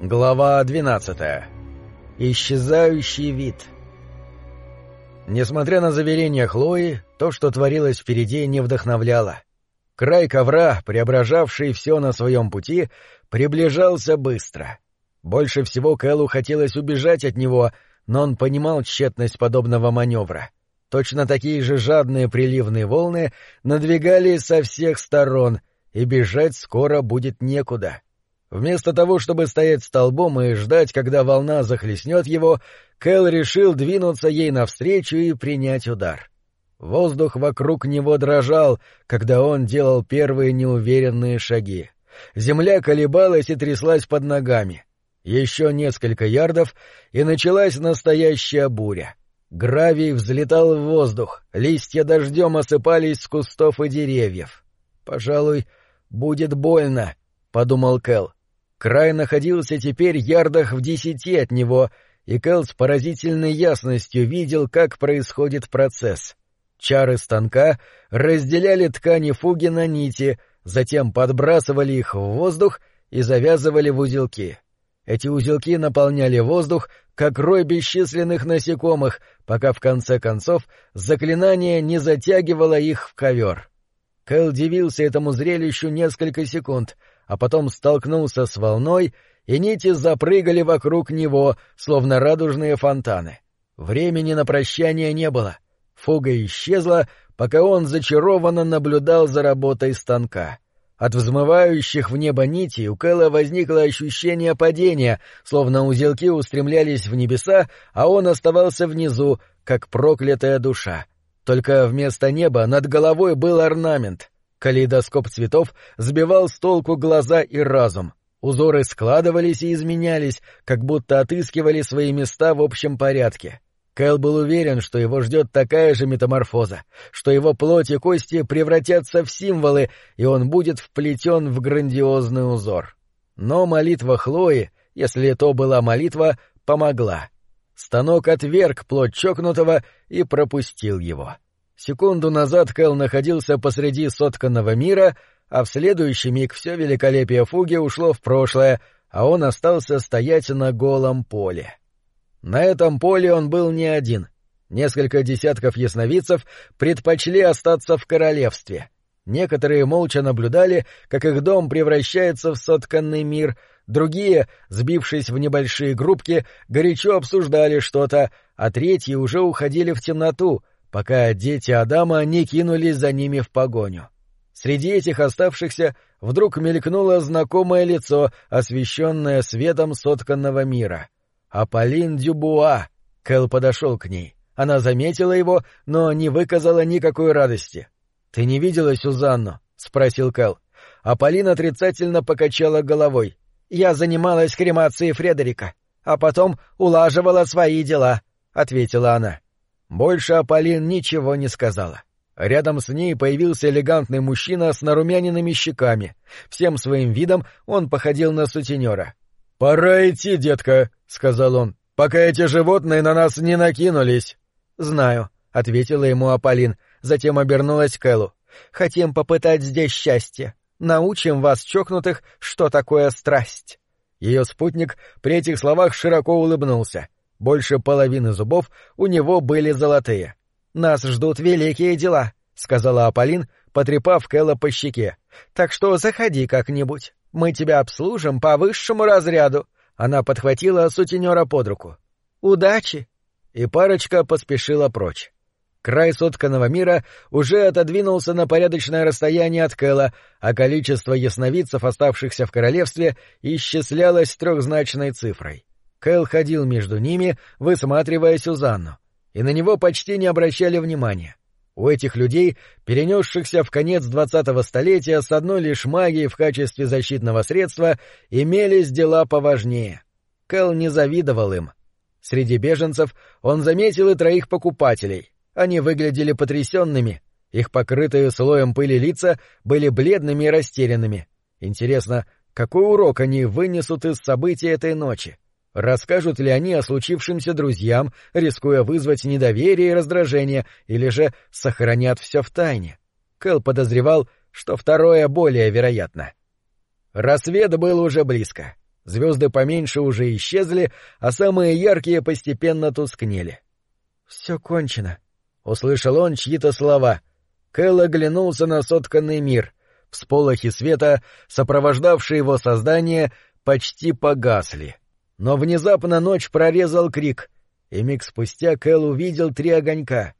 Глава 12. Исчезающий вид. Несмотря на заверения Хлои, то, что творилось впереди, не вдохновляло. Край ковра, преображавший все на своем пути, приближался быстро. Больше всего Кэллу хотелось убежать от него, но он понимал тщетность подобного маневра. Точно такие же жадные приливные волны надвигались со всех сторон, и бежать скоро будет некуда. — Вместо того, чтобы стоять столбом и ждать, когда волна захлестнет его, Кэл решил двинуться ей навстречу и принять удар. Воздух вокруг него дрожал, когда он делал первые неуверенные шаги. Земля колебалась и тряслась под ногами. Еще несколько ярдов, и началась настоящая буря. Гравий взлетал в воздух, листья дождем осыпались с кустов и деревьев. «Пожалуй, будет больно», — подумал Кэл. Край находился теперь ярдах в десяти от него, и Кэл с поразительной ясностью видел, как происходит процесс. Чары станка разделяли ткани фуги на нити, затем подбрасывали их в воздух и завязывали в узелки. Эти узелки наполняли воздух, как рой бесчисленных насекомых, пока в конце концов заклинание не затягивало их в ковер. Кэл дивился этому зрелищу несколько секунд — а потом столкнулся с волной, и нити запрыгали вокруг него, словно радужные фонтаны. Времени на прощание не было. Фуга исчезла, пока он зачарованно наблюдал за работой станка. От взмывающих в небо нитей у Кэлла возникло ощущение падения, словно узелки устремлялись в небеса, а он оставался внизу, как проклятая душа. Только вместо неба над головой был орнамент — Калейдоскоп цветов сбивал с толку глаза и разум. Узоры складывались и изменялись, как будто отыскивали свои места в общем порядке. Кэл был уверен, что его ждет такая же метаморфоза, что его плоть и кости превратятся в символы, и он будет вплетен в грандиозный узор. Но молитва Хлои, если то была молитва, помогла. Станок отверг плоть чокнутого и пропустил его. — Секунду назад Кэл находился посреди сотканного мира, а в следующий миг все великолепие фуги ушло в прошлое, а он остался стоять на голом поле. На этом поле он был не один. Несколько десятков ясновидцев предпочли остаться в королевстве. Некоторые молча наблюдали, как их дом превращается в сотканный мир, другие, сбившись в небольшие группки, горячо обсуждали что-то, а третьи уже уходили в темноту — пока дети Адама не кинулись за ними в погоню. Среди этих оставшихся вдруг мелькнуло знакомое лицо, освещенное светом сотканного мира. Аполлин Дюбуа. Кэл подошел к ней. Она заметила его, но не выказала никакой радости. — Ты не видела Сюзанну? — спросил Кэл. Аполлин отрицательно покачала головой. — Я занималась кремацией Фредерика, а потом улаживала свои дела, — ответила она. — больше Аполлин ничего не сказала. Рядом с ней появился элегантный мужчина с нарумяненными щеками. Всем своим видом он походил на сутенера. — Пора идти, детка, — сказал он, — пока эти животные на нас не накинулись. — Знаю, — ответила ему Аполлин, затем обернулась к Эллу. — Хотим попытать здесь счастье. Научим вас, чокнутых, что такое страсть. Ее спутник при этих словах широко улыбнулся. — больше половины зубов у него были золотые. «Нас ждут великие дела», — сказала Аполлин, потрепав Кэлла по щеке. «Так что заходи как-нибудь. Мы тебя обслужим по высшему разряду». Она подхватила сутенера под руку. «Удачи!» И парочка поспешила прочь. Край сотканного мира уже отодвинулся на порядочное расстояние от Кэла, а количество ясновидцев, оставшихся в королевстве, исчислялось трехзначной цифрой. Кэл ходил между ними, высматривая Сюзанну, и на него почти не обращали внимания. У этих людей, перенесшихся в конец двадцатого столетия с одной лишь магией в качестве защитного средства, имелись дела поважнее. Кэл не завидовал им. Среди беженцев он заметил и троих покупателей. Они выглядели потрясенными. Их покрытые слоем пыли лица были бледными и растерянными. Интересно, какой урок они вынесут из событий этой ночи? Расскажут ли они о случившемся друзьям, рискуя вызвать недоверие и раздражение, или же сохранят все в тайне? Кэл подозревал, что второе более вероятно. Рассвет был уже близко. Звезды поменьше уже исчезли, а самые яркие постепенно тускнели. — Все кончено, — услышал он чьи-то слова. Кэл оглянулся на сотканный мир. Всполохи света, сопровождавшие его создание, почти погасли. Но внезапно ночь прорезал крик, и миг спустя Кэл увидел три огонька.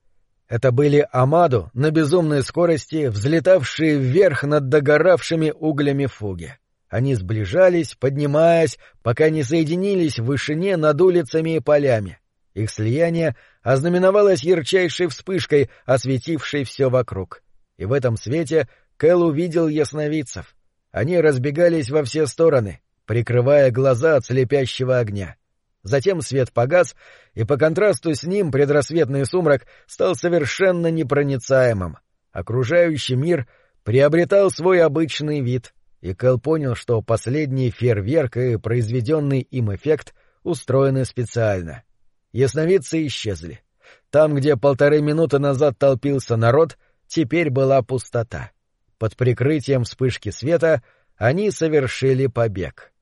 Это были Амаду на безумной скорости, взлетавшие вверх над догоравшими углями фуги. Они сближались, поднимаясь, пока не соединились в вышине над улицами и полями. Их слияние ознаменовалось ярчайшей вспышкой, осветившей все вокруг. И в этом свете Кэл увидел ясновидцев. Они разбегались во все стороны, прикрывая глаза от слепящего огня. Затем свет погас, и по контрасту с ним предрассветный сумрак стал совершенно непроницаемым. Окружающий мир приобретал свой обычный вид, и Кэл понял, что последний фейерверк и произведенный им эффект устроены специально. Ясновидцы исчезли. Там, где полторы минуты назад толпился народ, теперь была пустота. Под прикрытием вспышки света они совершили побег.